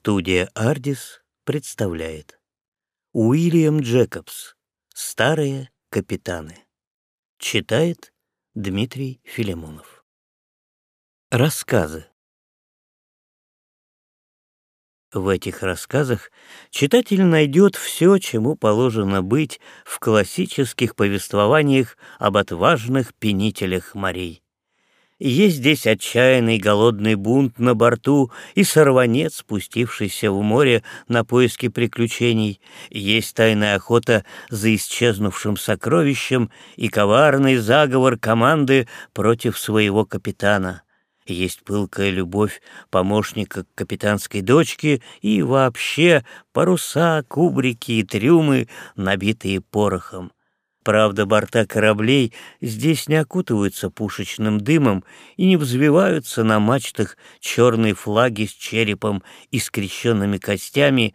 Студия «Ардис» представляет. Уильям Джекобс «Старые капитаны» Читает Дмитрий Филимонов. Рассказы. В этих рассказах читатель найдет все, чему положено быть в классических повествованиях об отважных пенителях морей. Есть здесь отчаянный голодный бунт на борту и сорванец, спустившийся в море на поиски приключений. Есть тайная охота за исчезнувшим сокровищем и коварный заговор команды против своего капитана. Есть пылкая любовь помощника к капитанской дочке и вообще паруса, кубрики и трюмы, набитые порохом. Правда, борта кораблей здесь не окутываются пушечным дымом и не взвиваются на мачтах черные флаги с черепом и скрещенными костями,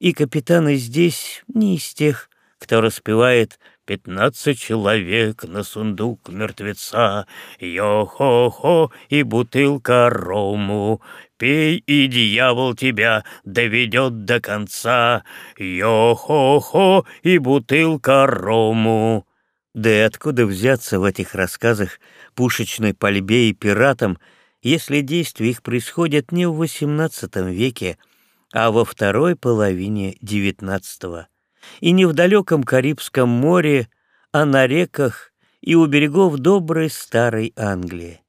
и капитаны здесь не из тех, кто распевает «Пятнадцать человек на сундук мертвеца, йо-хо-хо и бутылка рому, Пей, и дьявол тебя доведет до конца. Йо-хо-хо и бутылка рому. Да и откуда взяться в этих рассказах пушечной пальбе и пиратам, если действия их происходят не в XVIII веке, а во второй половине XIX, и не в далеком Карибском море, а на реках и у берегов доброй старой Англии.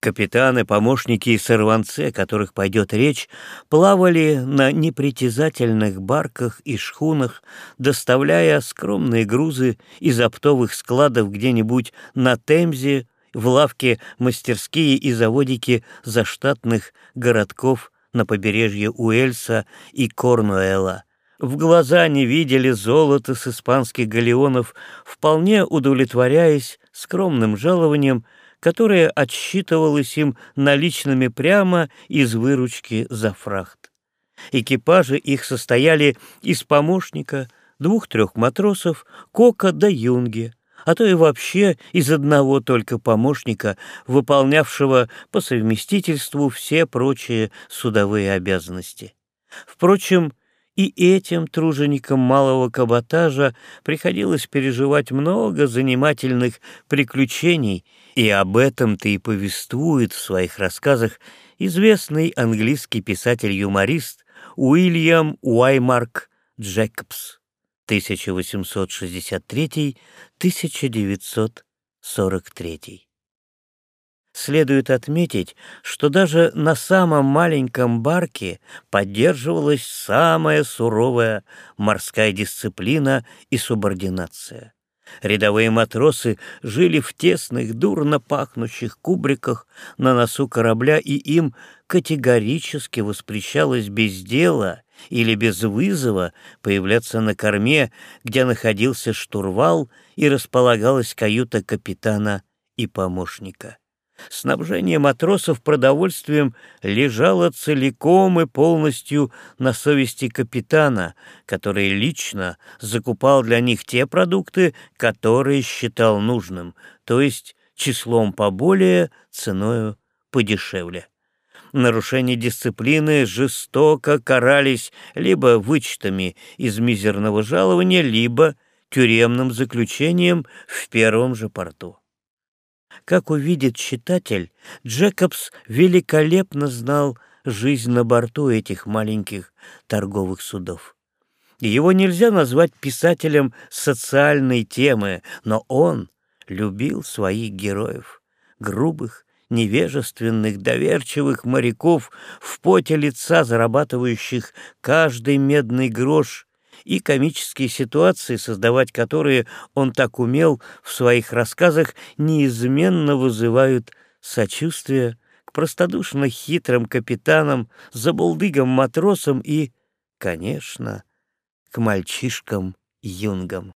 Капитаны, помощники и сорванцы, о которых пойдет речь, плавали на непритязательных барках и шхунах, доставляя скромные грузы из оптовых складов где-нибудь на Темзе, в лавке мастерские и заводики заштатных городков на побережье Уэльса и Корнуэлла. В глаза не видели золото с испанских галеонов, вполне удовлетворяясь скромным жалованием, которое отсчитывалось им наличными прямо из выручки за фрахт. Экипажи их состояли из помощника, двух-трех матросов, кока да юнги, а то и вообще из одного только помощника, выполнявшего по совместительству все прочие судовые обязанности. Впрочем, и этим труженикам малого каботажа приходилось переживать много занимательных приключений, и об этом-то и повествует в своих рассказах известный английский писатель-юморист Уильям Уаймарк Джекобс 1863-1943. Следует отметить, что даже на самом маленьком барке поддерживалась самая суровая морская дисциплина и субординация. Рядовые матросы жили в тесных, дурно пахнущих кубриках на носу корабля, и им категорически воспрещалось без дела или без вызова появляться на корме, где находился штурвал и располагалась каюта капитана и помощника. Снабжение матросов продовольствием лежало целиком и полностью на совести капитана, который лично закупал для них те продукты, которые считал нужным, то есть числом поболее, ценою подешевле. Нарушения дисциплины жестоко карались либо вычетами из мизерного жалования, либо тюремным заключением в первом же порту. Как увидит читатель, Джекобс великолепно знал жизнь на борту этих маленьких торговых судов. Его нельзя назвать писателем социальной темы, но он любил своих героев, грубых, невежественных, доверчивых моряков, в поте лица зарабатывающих каждый медный грош и комические ситуации, создавать которые он так умел в своих рассказах, неизменно вызывают сочувствие к простодушно хитрым капитанам, забулдыгам-матросам и, конечно, к мальчишкам-юнгам.